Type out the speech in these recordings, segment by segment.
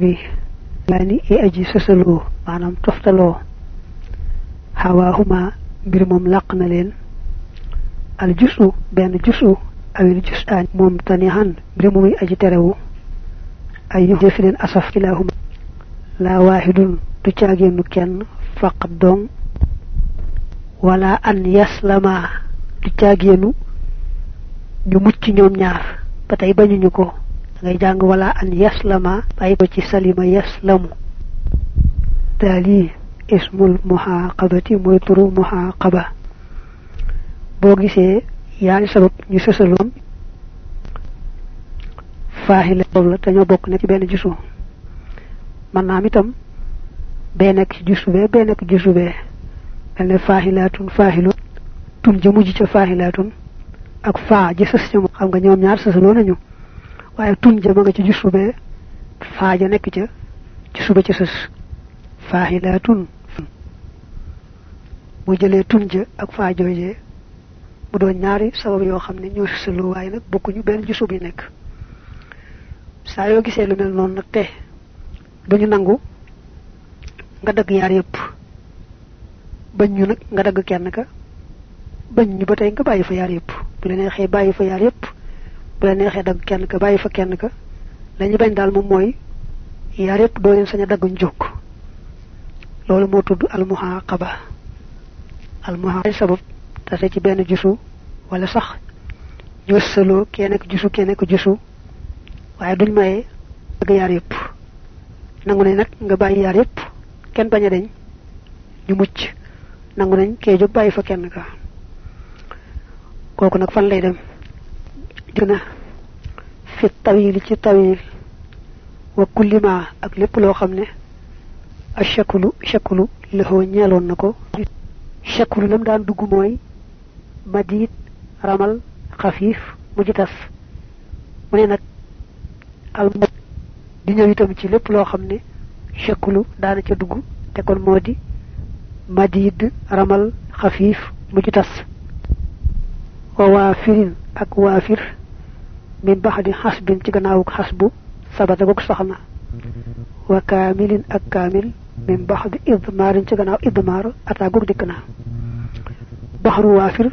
bi lani e aji sësaloo maanaam toftaloo xawaahuma mbir moom làq na leen al jusu benn jusu awil jus aan moom tanihan mbir muy aji terewu ay yu jëfi leen asaf ilahuma la wahidun du caagéenu kenn faqat dong wala an yaslama du caagéenu ñu mucc ñoom ñaar ba tey bañuñu ko. Ngay jàng wala an yaslama bàyyi ko ci salima yaslamu. Daali ismul muhaqabati mooy turu muhaqaba boo gisee yaari sabab ñu sësaloon faahila la dañoo bokk ne ci benn jusu man itam bee nekk ci jusu bee bee nekk jusu bee. Mel ne faaxilaatun faahilu tun ja mujj ca faaxilaatun ak faa ji sës ca xam nga ñoom ñaar sësaloo nañu. Waaye tun ja ma nga ci jusu faa ja nekk ca jusu ba ca sës. Faaxilaatun mu jëlee tun ja ak faa joojee. Mu doon ñaari sabab yoo xam ne ñoo sësaloo waaye nag bokkuñu benn jusu bi nekk. Saa yoo gisee lu mel noonu nag te duñu nangu nga dagg yaar yépp bañ ñu nag nga dagg kenn ka bañ ñu ba tey nga bàyyi fa yaar yépp bu la neexee bàyyi fa yaar yépp bu la neexee dagg kenn ka bàyyi fa kenn ka. Lañu bañ daal moom mooy yaar yépp doo leen sañ a dagg jóg. Loolu moo tudd almuhaqaba almuhaqaba sabab tase ci benn jusu wala sax ñu sëloo kee nekk jusu kee nekk jusu. Waaye duñ maye dagg yaar yépp nangu nañ nag nga bàyyi yaar yépp kenn bañ a deñ ñu mucc nangu nañ kee jóg bàyyi fa kenn ka. Kooku nag fan lay dem? Dina fi tawil ci tawil wa kullima ak lépp loo xam ne ashakulu shakulu lëxoo ñeeloon na ko. Shakulu lam daan dugg mooy madid ramal xafiif mu ji tas mu ne nag al di ñëw itam ci lépp loo xam ne shakulu daana ca dugg te kon moo di madid ramal xafiif mu ci tas wa waafirin ak waafir min baxdi xasbin ci gannaawuk xasbu sabata goog sax na wa kaamilin ak kaamil min baxdi idmaarin ci gannaaw idmaar ataa goog dikk na baxru waafir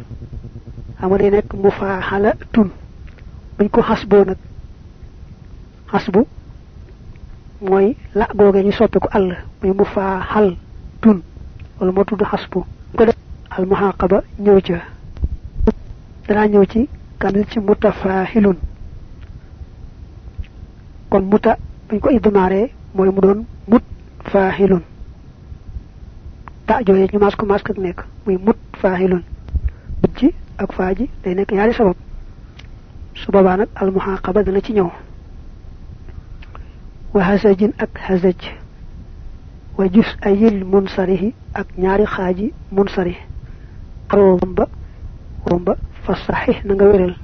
xam nga day nekk mu faaxala tun buñ ko xasboo nag xasbu mooy la googee ñu soppi ko àll muy mu faa xal tun wala moo tudd ko def al muhaqaba ñëw ca. Danaa ñëw ci kamil ci mutafaahilun. Kon muta buñ ko idmaaree mooy mu doon mut faahilun ta jooyee ñu maas ko maas ak nekk muy mut faahilun mut ji ak faa ji day nekk ñaari sabab. Su boobaa nag al muhaqaba dana ci ñëw وهزج أك هزج وجس أيل منصره أك نار خاجي منصره. رومبا رومبا فصحيح نغويرل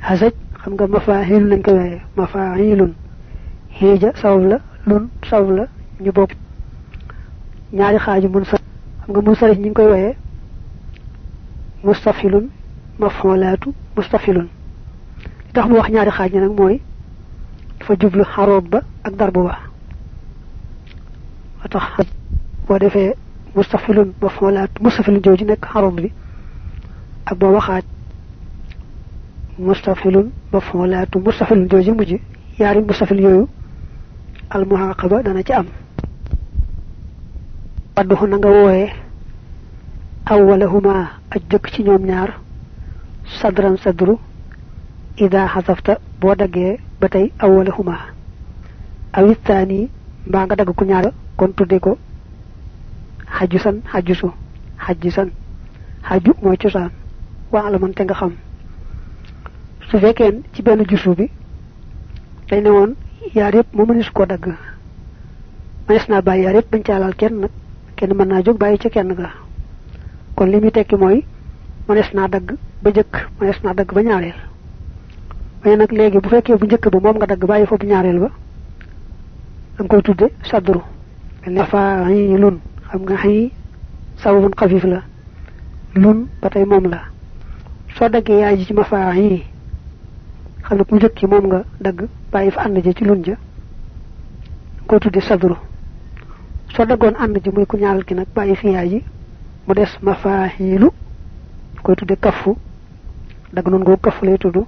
هزج خمغا مفاهيل نغوي مفاهيل هيجا صولا لون صولا نيبوب نار خاجي منصر خمغا منصره نغوي وي مستفيل مفعولات مستفيل. تخمو واخ نار خاجي نك موي dafa jublu xaroob ba ak darbu ba wa tax boo defee mustafilun mafxolaat mustafilun jooju nekk xaroob bi ak boo waxaat mustafilun mafxolaatu mustafilun jooju mujj yaari mustafil yooyu almuhaqaba dana ci am wadduxu na nga wooyee awwalahuma aj jëkk ci ñoom ñaar sadran sadru ida xasafta boo daggee ba tey awwalahuma. Awittaani mbaa nga dagg ku ñaar kon tudde ko xaju san xaju su xaju mooy cosaan waa la man te nga xam. Su fekkee ci benn jusu bi dañ ne woon yaar yëpp moo mënees koo dagg. Mënees naa bàyyi yaar yëpp bañ caalal kenn nag kenn mën naa jóg bàyyi ca kenn ga. Kon li muy tekki mooy mënees naa dagg ba jëkk mënees naa dagg ba ñaareel mais nag léegi bu fekkee bu njëkk ba moom nga dagg bàyyi bu ñaareel ba da koy tudde sadru. Ne fa lun. Xam nga xëy sababun xafif la. Lun ba tey moom la. Soo daggee yaay ji ci mafaa yi xam ne ku njëkk moom nga dagg bàyyi fa ànd ja ci lun ja ko tuddi sadru. Soo daggoon ànd ji muy ku ñaaral ki nag bàyyi fi yaay ji mu des mafaahilu koy tudde kafu dagg noonu googu kafu lay tudd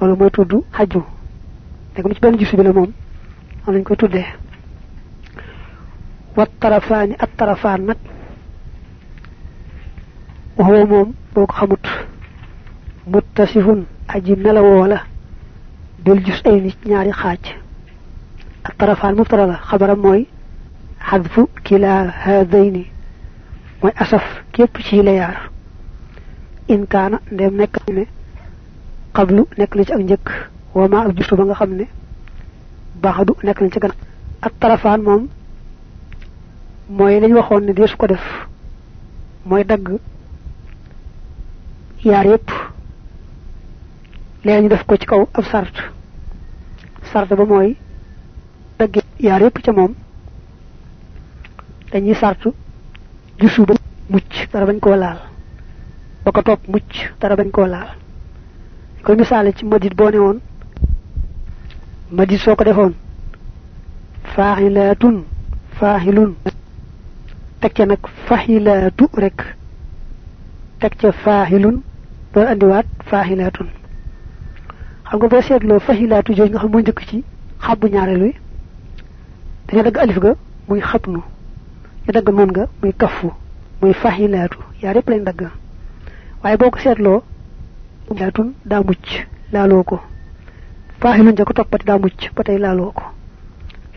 loolu mooy tudd xaju dégg ci benn gisu bi la moom am nañ koy tuddee wat tarafaani at tarafaan nag waxoo moom boo ko xamut muttasifun aji melawoo la bil jus ay nit ñaari xaaj at tarafaan mubtara la xabaram mooy xadfu kila haadayni mooy asaf képp ci la yaar in kaana ndem nekk ne qablu nekk na ci ak njëkk. Wama ak justu ba nga xam ne baxadu nekk na ci gan. Ak tarafaan moom mooy lañ waxoon ne deesu ko def. Mooy dagg yaar yépp. Léegi ñu def ko ci kaw ab sart. Sart ba mooy dagg yaar yépp ca moom. Dañuy sartu jusu ba mucc dara bañ koo laal. Ba ko topp mucc dara bañ koo laal koy misaale ci madit boo ne woon madit soo ko defoon faaxilaatun faaxilun teg ca nag faxilaatu rek teg ca faaxilun doo andiwaat faaxilaatun xam nga boo seetloo faxilaatu jooju nga xam moo njëkk ci xabbu ñaareel wi dañu dagg alif ga muy xabnu ñu dagg noon nga muy kafu muy faxilaatu yaa yépp lañ dagg. Waaye boo ko laatun daa mucc laaloo ko. Faaxilun ja ko toppati mucc ba tey laaloo ko.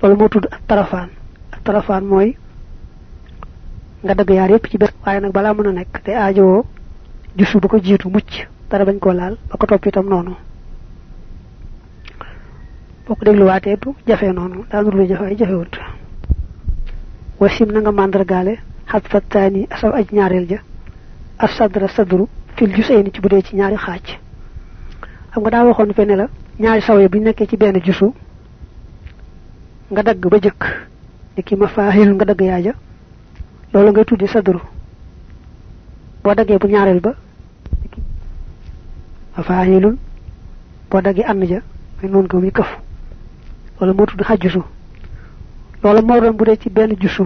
Loolu moo tudd ak tarafaan. Nga dagg yaar yépp ci benn waaye nag balaa mën a nekk te aajowoo jusu ba ko jiitu mucc dara bañ koo laal ba ko topp itam noonu. Boo ko dégluwaatee du jafe noonu daa nur lu jafe ay jafewut. Wasim na nga màndargaale xat asaw aj ñaareel ja as sadra sadru fil jus ay ni ci bu dee ci ñaari xaaj. Xam nga daa waxoon fe ne la ñaari saw bu nekkee ci benn jusu nga dagg ba jëkk ni ki ma faahil nga dagg yaaja loolu ngay tuddi sadru. Boo daggee bu ñaareel ba ma faahilun boo daggee ànd ja noonu ko muy këf loolu moo tudd xajjusu loolu moo doon bu dee ci benn jusu.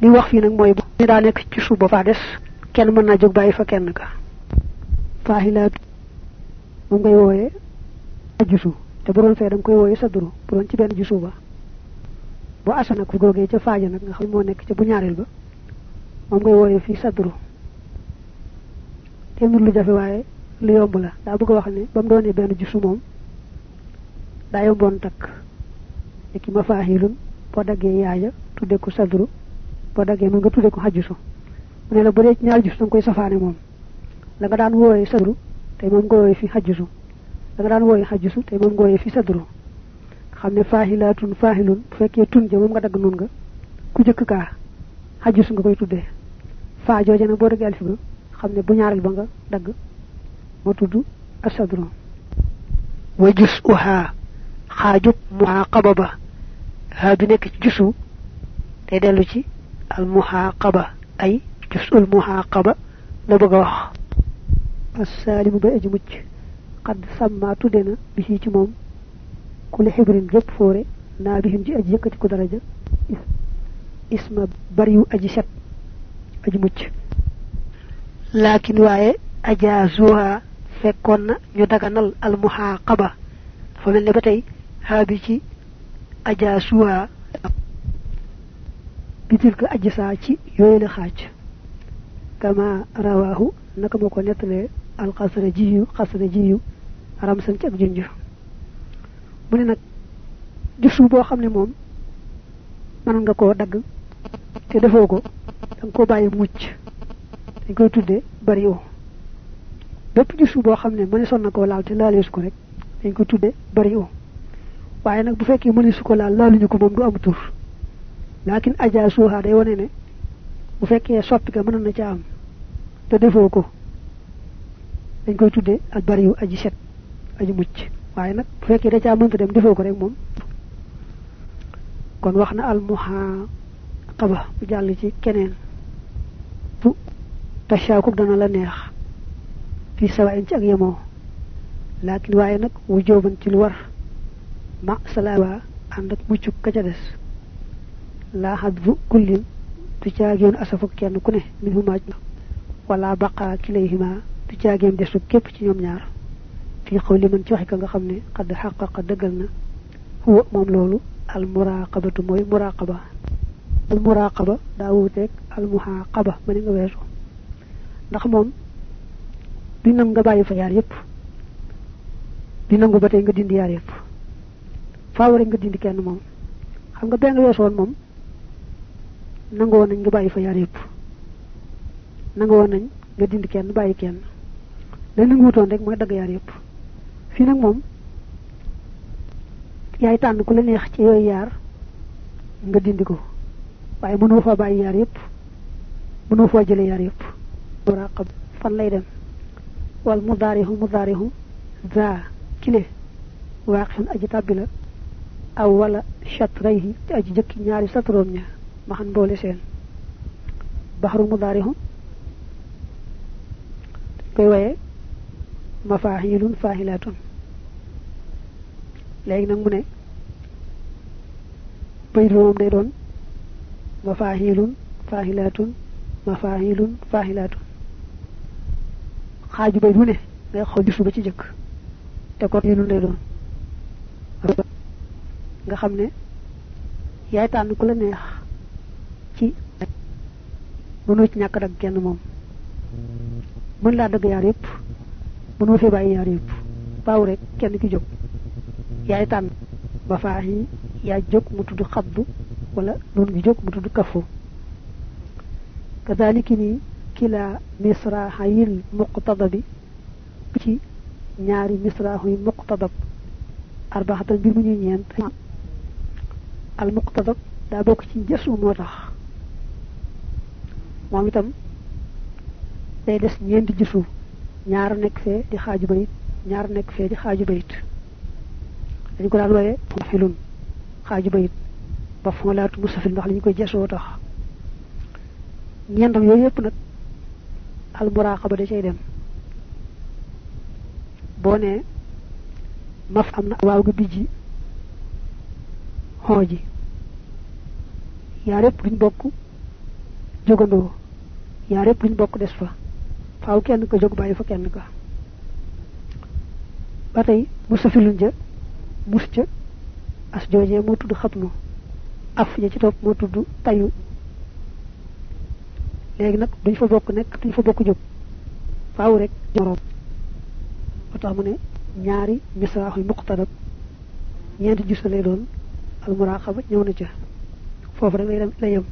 Li wax fii nag mooy bu daa nekk ci jusu ba faa des kenn mën naa jóg bàyyi fa kenn ka. Faahilaatu moom ngay wooyee jusu. Te bu doon fee da nga koy wooyee sadru bu doon ci benn jusu ba. Boo asa nag googee ca faaja nag nga xam moo nekk ca bu ñaareel ba moom ngay wooyee fii sadru te lu jafe waaye lu yomb la. Daa bëgg wax ne ba mu doonee benn jusu moom daa yomboon takk. Ki ma faahilun boo daggee yaaja tudde ko sadru boo daggee mën nga tudde ko xajjusu mu ne la bu dee ci ñaari jus da koy safaane moom la nga daan wooyee sadru tey moom nga wooyee fi xajjusu la nga daan wooyee xajjusu tey moom nga wooyee fi sadru xam ne faahilaatun faahilun bu fekkee tun ja moom nga dagg nun nga ku jëkk kaa xajjusu nga koy tuddee faa jooja nag boo daggee alif ga xam ne bu ñaareel ba nga dagg moo tudd asadru wa jus uhaa xaajub haa bi nekk ci jusu day dellu ci al muhaqaba ay jusul muhaqaba la bëgg a wax assaalimu bay aji mucc xadd sàmmaa tudde na bi ci moom ku li xibrin gépp fóore naa bihim ci aji yëkkati ko daraja isma bariwu aji set aji mucc laakin waaye ajaazuha fekkoon na ñu daganal al muhaqaba dafa mel ne ba tey haa bi ci ajaasuha bitil ko aji saa ci yooyu la xaaj kama rawaahu naka moo ko nettalee alxasra jiyu xasra jiyu ramsan ci ak junj mu ne boo xam ne moom mën nga koo dagg te defoo ko da nga koo bàyyi mucc. Dañ koy tuddee bari o bépp jusu boo xam ne mëne son na koo laal te laaleesu ko rek dañ koy tuddee bari o waaye nag bu fekkee mëne su ko laal ko laakin aja suuxa day wane ne bu fekkee soppi am te defoo ko. Dañ koy tuddee ak bari yu aji set aji mucc. Waaye nag bu fekkee da caa mënta dem defoo ko rek moom. Kon wax na al muhaqaba bu jàll ci keneen. Tashaakuk dana la neex. Fi sawain ci ak yemoo. Laakin waaye nag wujooban ci lu war. Ma salaawa ànd ak muccuk ka ca des. Laa xadbu kullin du caageen asafu kenn ku ne min huma wala baqa kilayhima du caageen desu képp ci ñoom ñaar fi xawli man ci waxi ka nga xam ne xadd xaqaqa dëggal na huwa moom loolu al muraqabatu mooy muraqaba al muraqaba daa wuuteeg al muhaqaba ma ni nga weesu ndax moom du nam nga bàyyi fa yaar yépp di nangu ba tey nga dindi yaar yépp faaw rek nga dindi kenn moom xam nga benn weesu woon moom nangu woon nañ nga bàyyi fa yaar yépp nangu woon nañ nga dindi kenn bàyyi kenn. La nangu wutoon rek mooy dagg yaar yépp fii nag moom yaay tànn ku la neex ci yooyu yaar nga dindi ko. Waaye mënoo fa bàyyi yaar yépp mënoo fa jële yaar yépp fan lay dem? Wal mudaarihu mudaarihu za kile. Waaqixun aji tàbbi la. Aw wala chatrayhi ci aji jëkki ñaari satroom ña boole seen koy waye mafaahilun faahilatun. Léegi nag mu ne bayit moom day doon mafaahilun faahilatun mafaahilun faahilatun. Xaaju bay du ne ngay xool gisu ba ci jëkk te kon yi lay doon. Nga xam ne yaay tànn ku la neex ci mënoo ci ñàkk dag kenn moom mën laa dëgg yaar yépp mënoo fi bàyyi yaar yépp baaw rek kenn ki jóg yaay tànn ba faax yi yaay jóg mu tudd xabdu wala noonu gi jóg mu tudd kafu kadaliki nii kila misrahayil muqtadabi ci ñaari misrahuy muqtadab arbaxatal mbir mu ñuy ñeent al muqtadab daa bokk ci jësu moo tax moom itam day des ñeenti jësu ñaar nekk fee di xaaju bayit ñaar nekk fee di xaaju bayit. Dañu ko daan wooye filun xaaju bayit. Ba fon laatu musafil ndax li ñu koy jësoo tax. Ñeentam yooyu yëpp nag al muraqaba da cay dem. Boo nee maf am waaw ga bijji xoo ji. Yaar yëpp duñ bokk jógandoo. Yaar yëpp bokk des fa faaw kenn ko jóg bàyyi fa kenn ka. Ba tey mu safilun ja mus ca as joojee moo tudd af ja ci topp moo tudd tayu léegi nag duñ fa bokk nekk duñ fa bokk jóg. Faaw rek moroom ba tax mu ne ñaari misraax yu muqtadab ñeenti gis lay doon al muraqaba ñëw na ca. Foofu rek lay lay yem.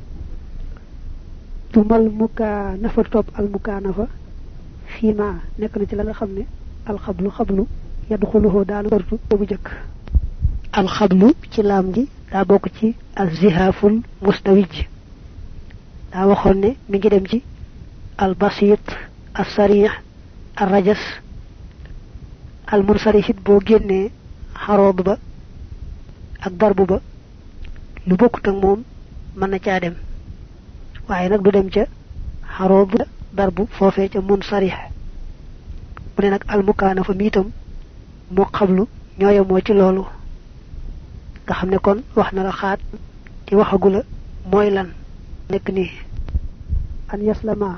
Tumal nafa al nafa فيما نكنا تلا الخبل الخبل خبل يدخله دال برد وبجك الخبل كلام دي لا بوكتي الزهاف المستوج لا وخلنا من جدمجي البسيط السريع الرجس المرسل في بوجنة حروب با الضرب با لبوك تنموم من نتعلم وعينك بدمجة حروب ضرب فوفيت منصريح mu ne nag al mukaana fa miitam moo xablu ñooye moo ci loolu. nga xam kon wax na la xaat ci waxagula mooy lan. nekk nii an yaslama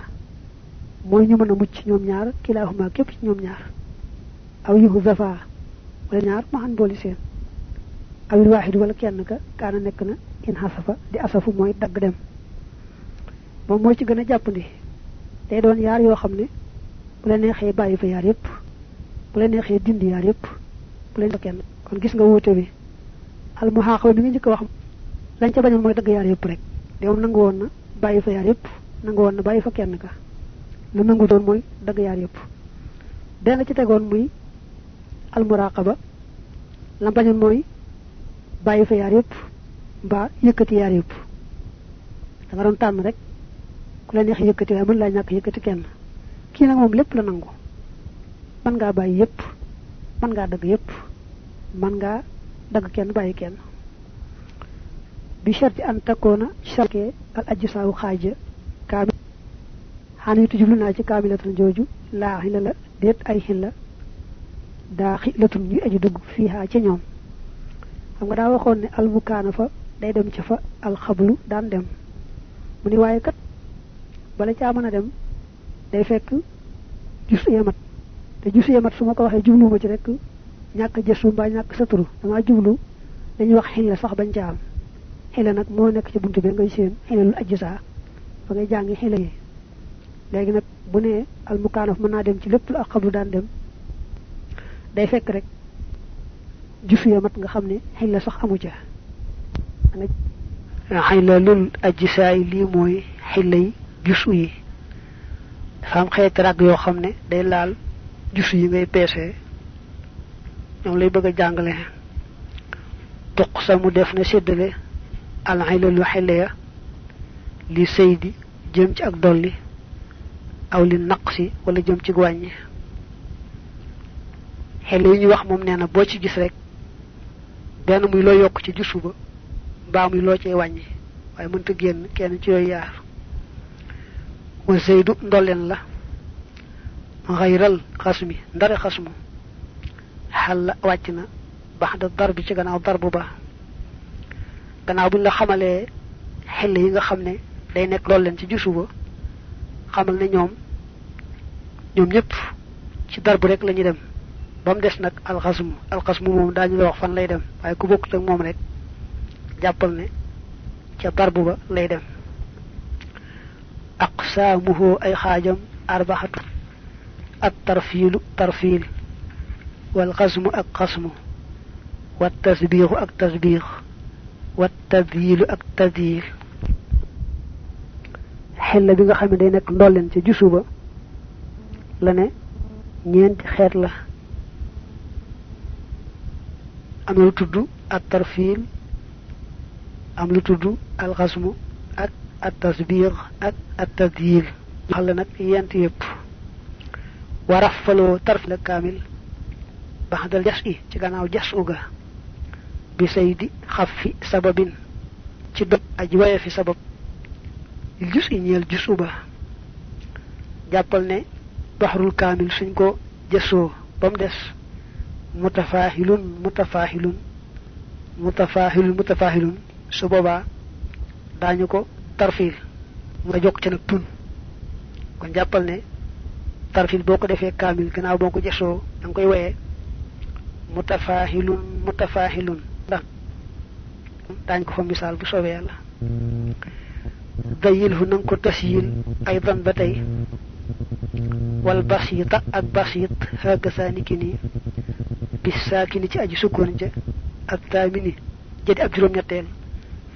mooy ñu mën a mucc ñoom ñaar kilaahuma képp ci ñoom ñaar. aw yuhu zafa wala ñaar ma xan booli seen. awil waaxidu wala kenn ka kaana nekk na in xasafa di asafu mooy dagg dem. moom mooy ci gën a day doon yaar yoo xam bu la neexee bàyyi fa yaar yépp bu la neexee dindi yaar yépp bu la kenn. Kon gis nga wuute bi. Al muhaqaba bi nga njëkk wax lañ ca bañoon mooy dagg yaar yépp rek. De moom nangu woon na bàyyi fa yaar yépp nangu woon na bàyyi fa kenn ka. Lu nangu doon mooy dagg yaar yépp. Benn ci tegoon muy al muraqaba la bañoon mooy bàyyi fa yaar yépp mbaa yëkkati yaar yépp. Da nga doon tànn rek ku la neex yëkkati waaye mën laa ñàkk yëkkati kenn kii nag moom lépp la nangu. Man ngaa bàyyi yépp. Man ngaa dagg yépp. Man ngaa dagg kenn bàyyi kenn. Bi sharti an takkoona sharke al ajju saawu xaaja kaami xanitu jublu naa ci xila la déet ay xilla daa xilatun ñuy aju dugg fiiha ca ñoom. Xam nga daa waxoon ne albukaana fa day dem ca fa alxablu daan dem. Mu ni waaye kat bala dem day fekk jus yemat. Te jus yemat su ma ko waxee jubluwuma ci rek ñàkk jësu mbaa ñàkk saturu dama jublu dañuy wax xilla sax bañ ca am. Xilla nag moo nekk ci buntu bi ngay seen xilla lu ajji saa fa ngay yi. Léegi nag bu ne almukaanaf mën naa dem ci lépp lu ak xablu daan dem day fekk rek jus yemat nga xam ne xilla sax amu ca. Xilla lul ajji saa yi lii mooy yi jusu yi dafa am xeeti rag yoo xam ne day laal jusu yi ngay peese. Ñoom lay bëgg a jàngale. Tuq sa mu def na séddale al xilalu xile ya li sëydi jëm ci ak dolli aw li naqsi wala jëm ci wàññi. Xile yi ñuy wax moom nee na boo ci gis rek benn muy loo yokk ci jusu ba mbaa muy loo cee wàññi waaye mënta génn kenn ci yooyu yaar. Wa zeydu ndolleen la. Xayral xasmi ndare xasmu xal wàcc na bax da dar bi ci gannaaw darbu ba. Gannaaw buñ la xamalee xel yi nga xam ne day nekk lool leen ci jusu ba xamal ne ñoom ñoom ñëpp ci darbu rek la ñuy dem. Ba mu des nag alxasmu alxasmu moom daañu la wax fan lay dem waaye ku bokkut ak moom rek jàppal ne ca darbu ba lay dem أقسامه أي خاجم أربعة. الترفيل ترفيل. والقسم القسم. والتزبيغ التزبيغ والتذيل التذيل حل بيغا خامي داي نيك ندولن سي جوسوبا لا ني نينت خيت لا املو تودو الترفيل املو تودو القسم التصبيغ ات التذييل خل نك ينت يب ورفلو طرف الكامل بعد الجس اي تي غناو جس اوغا بسيدي خفي سبب تي دوب اج وي في سبب الجس اي نيل جس اوبا جابل ني بحر الكامل سنكو جسو بام ديس متفاهل متفاهل متفاهل متفاهل سبوبا dañu ko tarfiil. Nga jokk ci nag tun. Kon ne tarfil boo ko defee kaamil gannaaw boo ko nga koy woyee mutafaahilun mutafaahilun. Ndax daañ ko fa misaal bu soobee yàlla. Dayilhu na nga ko tasyil ay dan ba tey. Wal basita ak basit xaaga saa niki nii. Ci aji sukkoon ja ak taamini jadi ab juróom-ñetteel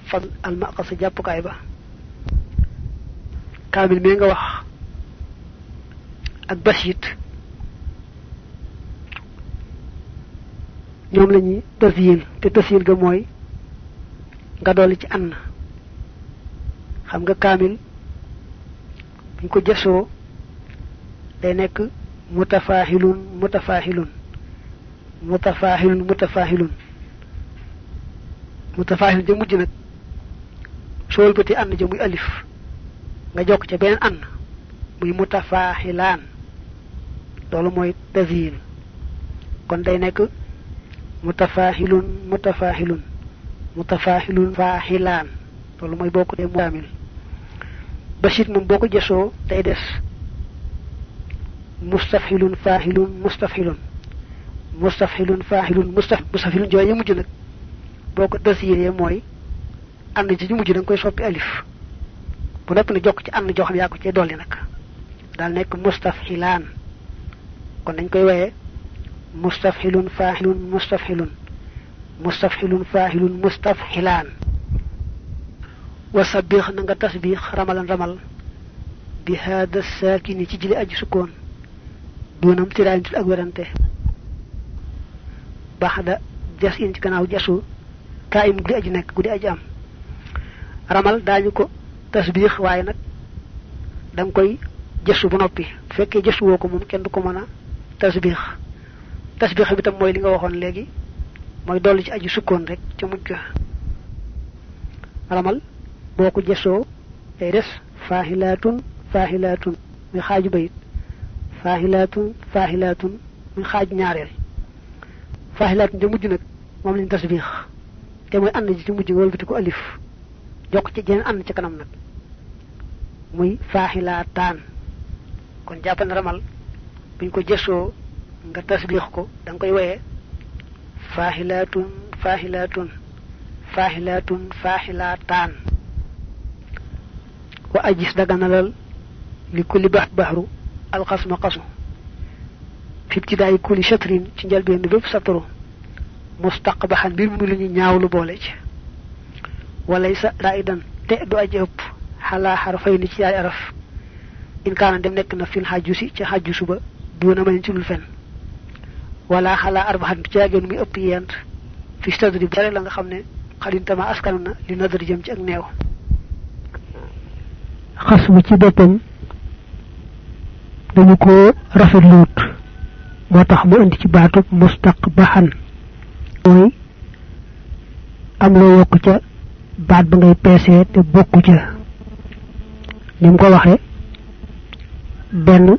fan almaqasa jàppukaay ba kaamil mee nga wax ak basit ñoom la ñuy tasyil te tasyil ga mooy nga dolli ci ann xam nga kaamil buñ ko jësoo day nekk mutafaahilun mutafaahilun mutafaahilun mutafaahilun mutafaahilun ja mujj nag ànd alif nga jokk ca beneen an muy mutafaaxilaan loolu mooy tasyil kon day nekk mutafaahilun mutafaahilun mutafaahilun faaxilaan loolu mooy boo ko dee kaamil basit moom boo ko jësoo day des mustafxilun faaxilun mustafxilun mustafxilun faaxilun mustaf mustafxilun jooye mujj nag. Boo ko tasyiree mooy ànd ci mujj da nga koy soppi alif. Bu nopp na jokk ci ànd joo xam yaa ko cee dolli nag. Daal nekk mustafxilaan kon dañ koy woyee mustafxilun faaxilun mustafxilun mustafxilun faaxilun mustafxilaan wa nga ramalan ramal. Bi haada saakini ci jëli aji sukkoon. Doonam tiraay nit ak werante. Baxda jas ci gannaaw jasu. Kaa im guddi aji nekk guddi aji am. Ramal daañu ko التسبيح واي نك دنج كوي جسو بو نوبي فكي جسو وكو موم كين دوكو مانا تسبيح تسبيح بي تام موي ليغا واخون لغي موي دولي سي ادي سكون ريك تي موجا رمال بوكو جسو اي ريس فاهلات فاهلات مي خاج بيت فاهلات فاهلات مي خاج نياريل فاهلات دي موجو نك موم لي تسبيح تي موي اندي تي موجو ولغتو الف جوك تي جين اندي تي كانام نك muy faahilaataan kon jàppal ramal buñ ko jësoo nga tasbiix ko da nga koy woyee faahilaatun faahilaatun faahilaatun faahilaataan wa ajis daganalal li kulli bax baxru alxasma xasu fi ibtidaay kulli shatrin ci njëlbeen bépp satru mustaqbahan mbir mu lu ñu ñaawlu boole ci. Walay sa raidan te du ëpp xalaa xarfay ni ci yaari araf. In kaana dem nekk na fil xajju si ci xajju suba duuna mañ ci dul fen. Wala xalaa arbaxan ci yàggeen muy ëpp yent. Fi stadri bare la nga xam ne xalintama askanu na li nadari jëm ci ak neew. Xas bu ci boppam dañu ko rafetluut moo tax mu indi ci baatub mustaqbahan. Am ca baat ba ngay te bokku ca ni mu ko waxee benn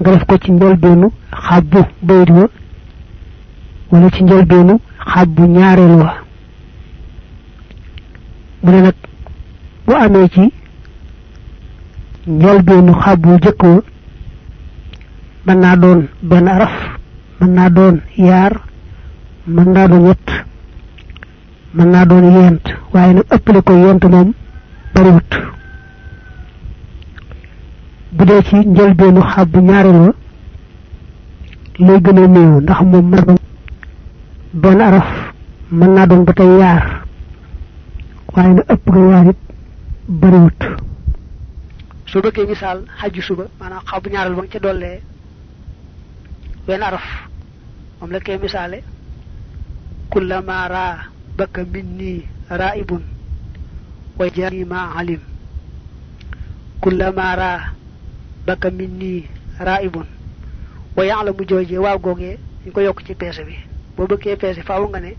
nga def ko ci njëlbeenu xabbu bayit wa wala ci njëlbeenu xabbu ñaareel wa. Mu ne nag bu amee ci njëlbeenu bu jëkk wa mën naa doon benn araf mën naa doon yaar mën naa doon ñett mën naa doon yent waaye nag ëppale ko yent moom bariwut. Bu dee ci njëlbeenu xabbu ñaareel wa lay gën a néew ndax moom mën doon araf mën naa doon ba tey yaar waaye nag ëpp nga yaar it bariwut. Soo bëggee misaal xajju suba maanaam xabbu ñaareel ba nga ca benn araf moom la koy misaale. Kullama raa baka minni raibun wa jani ma alim. Kullama raa baka minni raibun. Wa ya'lamu jooje waaw googee ñu ko yokk ci peese bi. Boo bëggee peese faaw nga ne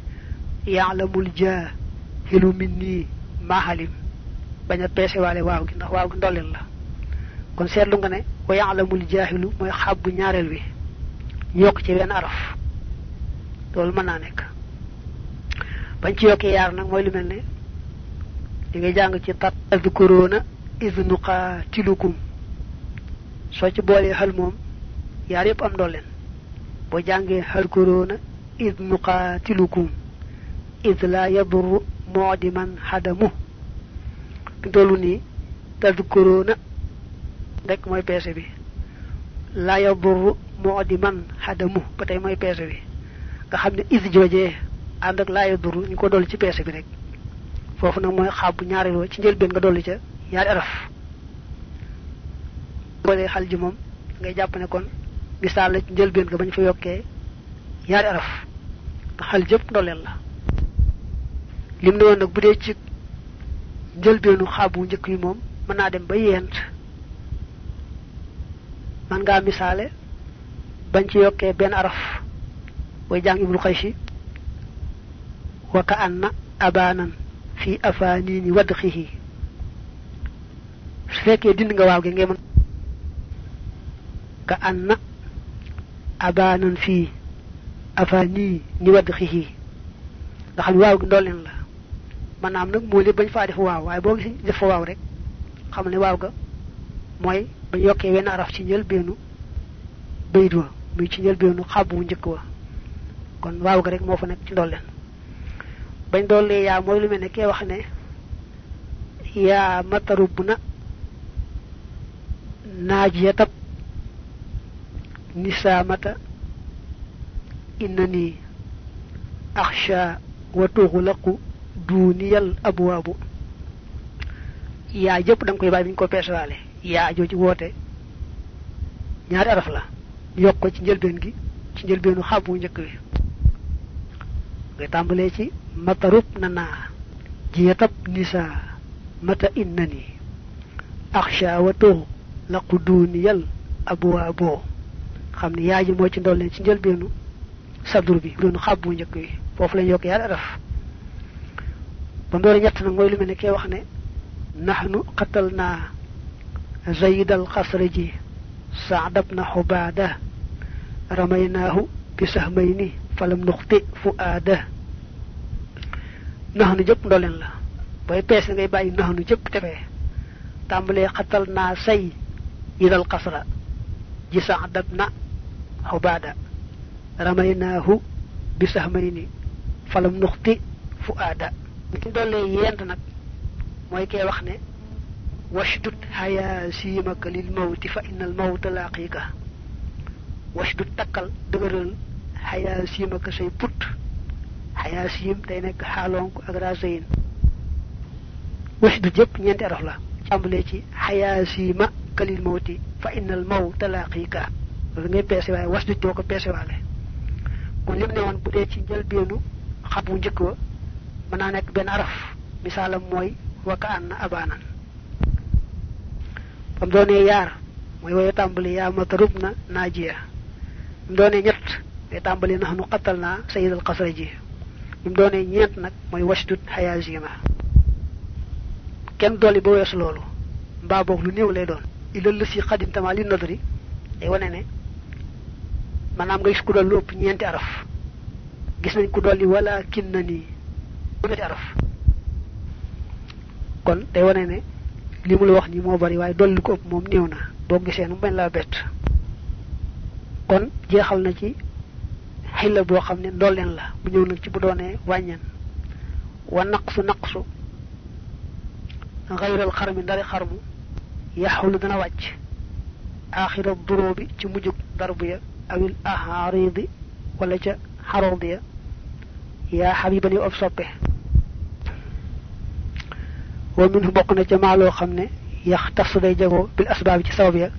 ya'lamul minni ma alim bañ a peese waale waaw gi ndax waaw gi ndolleel la. Kon seetlu nga ne wa ya'lamul jaahilu mooy xabbu ñaareel wi yokk ci araf. Loolu mën naa nekk. Bañ ci yokkee yaar nag mooy lu mel ne li ngay jàng ci tat adkuruuna iz nuqaatilukum soo ci boolee xal moom yaar yëpp am ndolleen boo jàngee adkuruuna iz nuqaatilukum iz la yadurru mu'diman xadamu bi tollu nii tadkuruuna rek mooy peese bi. La yadurru mu'diman xadamu ba tey mooy peese bi. Nga xam ne is joojee ànd ak laa yadurru ñu ko dolli ci peese bi rek. Foofu nag mooy xàbbu ci njëlbeen nga dolli ca ñaari araf boolee xal ji moom ngay jàpp ne kon misaal la njëlbeen nga bañ fa yokkee ñaari araf xal jëpp ndolleel la. Lim ne woon nag bu dee ci njëlbeenu xàbbu njëkk yi moom mën dem ba yent. Man bañ ci benn araf way jàng ibnu xaysi wa ka anna abaanan fi afaaniini wadxihi. Su fekkee dind nga waaw mën fi afaaniini wadxihi. Nga xam ne waaw gi ndolleen la. Maanaam nag moo lépp bañ faa def waaw waaye boo gis def fa waaw rek xam ne waaw ga mooy bañ yokkee wenn araf ci njëlbeenu bayit wa muy ci njëlbeenu xàbbu wu njëkk wa. Kon waaw ga rek moo fa nekk ci ndolleen bañ yaa mooy lu mel ne kee wax ne yaa matarub na nisaamata innani axsha wa tuxlaqu duuniyal abwaabu yaa jëpp da nga koy bàyyi bi ñu ko peesewaale yaa jooju woote ñaari araf la. Yokk ko ci njëlbeen gi ci njëlbeenu xàbbu njëkk wi nga ci matarub na naa jiyatab nisa mata innani axsha wa tuxu laqu duuniyal abwaabo xam ne yaa ji moo ci ndolleen ci njëlbeenu sadru bi doonu xàbbu njëkk wi foofu lañ yokk yaari araf ba mdoole ñett nag mooy lu mel ne wax ne nahnu qatal naa zayidal xasraji sa'd ibn hubada ramaynahu bi sahmayni falam nukhti fuada nahnu jëpp ndolen la. Boy peese ngay bàyyi nahnu jëpp tefee tàmbalee xatal qasra ji hubada ramaynahu bi sahmayni falam nukhti fuada ki dolle yent nak moy kay wax ne washdud hayasimaka lil maut fa innal maut laqika washdud takal deugeral hayasimaka say put hayasim day nek halon ak razayin washdud jep ñent araf la ambalé ci hayasima kalil mauti fa innal maut laqika lu ngay way washdud doko pessé walé ko lim ne won bu dé ci jël benu xabu ñëk wa mëna nek ben araf. Misalam moy wa ka anna abanan bam doone yar moy waye tambali ya matarubna najiya bam doone ñett day tambali nahnu qatalna sayyid al qasraji. Bam doone ñent nak moy washdud hayazima ken doli bo wess lolu mba bok lu neew lay doon. Ilal si qadim tamali nadri day wone ne manam ngay sku dol lu upp ñenti araf. Gis nañ ku doli wala kinnani ñenti araf? Kon day wone ne la wax ni mo bari waye dolli ko mom néew na boo gisee nu bañ laa bett kon jeexal na ci. Xilla boo xam ne ndolleen la. Bu ñëw nag ci bu doonee wàññen wa naqsu naqsu. Xayral xarmi ndari xarmu. Yaxulu dana wàcc aaxira duróobi ci mujjug darbu ya awil ahaaridi wala ca xarood ya yaa xabiban yow ab soppe wa minhu bokk na ca maaloo xam ne yax tas day jagoo bil asbaab ci sabab ya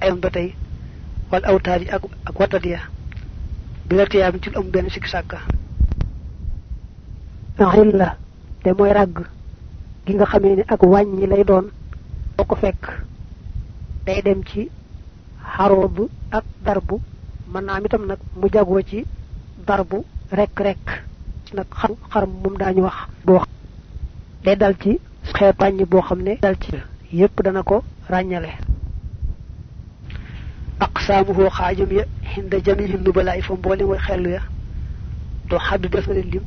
ayon ba tey wal awtaar yi ak ak watat ya bi la tiyaa bi ci am benn sikki sàkka xil la te mooy ràgg gi nga xamee ne ak wàññi lay doon boo ko fekk day dem ci xaroob ak darbu. Mën naa itam mu ci darbu rek rek nag xar xar moom daañu wax. Boo day dal ci xeet wàññi boo xam ne dal ci yépp dana ko ràññale. Aqsaamuhu xaajam ya hinda jamihi nubalaay fa mboole mooy xellu ya. Do lim